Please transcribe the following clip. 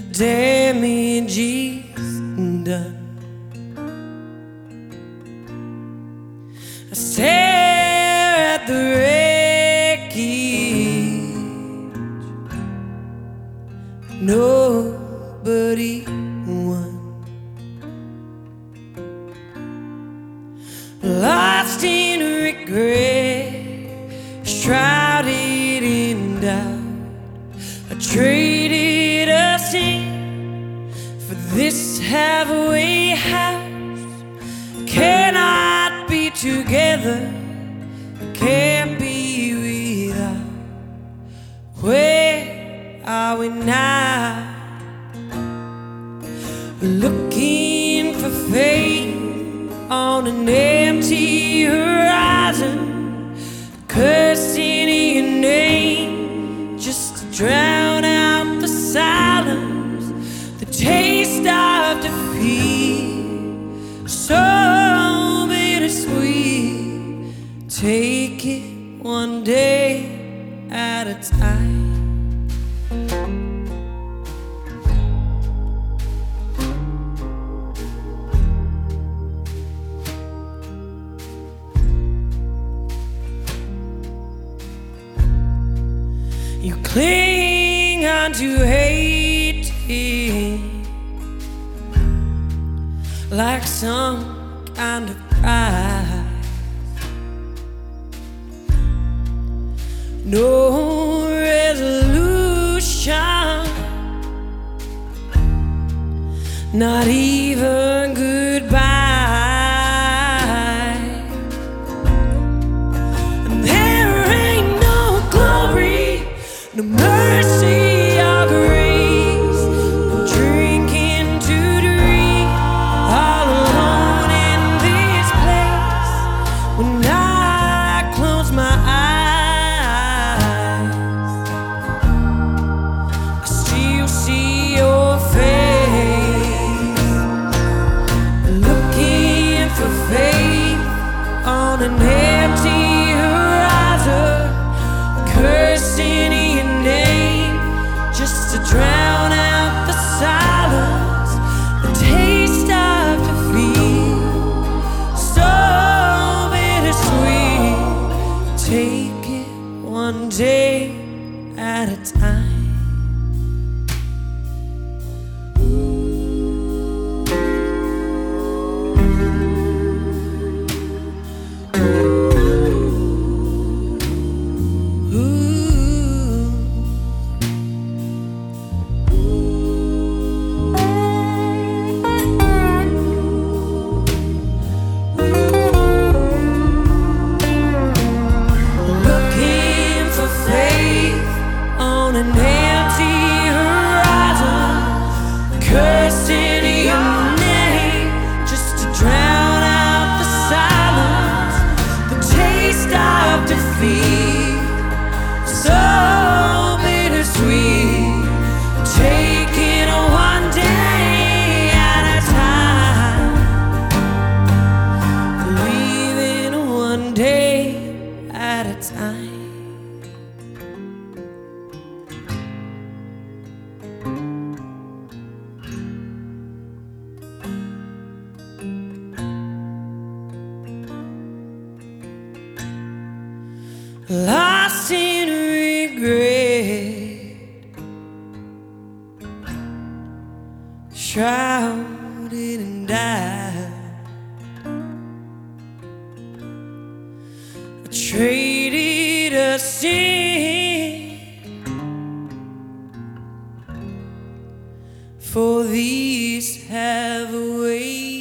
damage is done. I stare at the wreckage. Nobody won. Lost in regret, shrouded in doubt. In for this halfway house. Cannot be together, can't be without. Where are we now? Looking for faith on an empty horizon, cursing your name just to drown so bittersweet. Take it one day at a time. You cling onto hating like some kind of prize. No resolution, not even goodbye. And there ain't no glory, no mercy at a time. Time. Lost in regret, shrouded in doubt to see for these have waited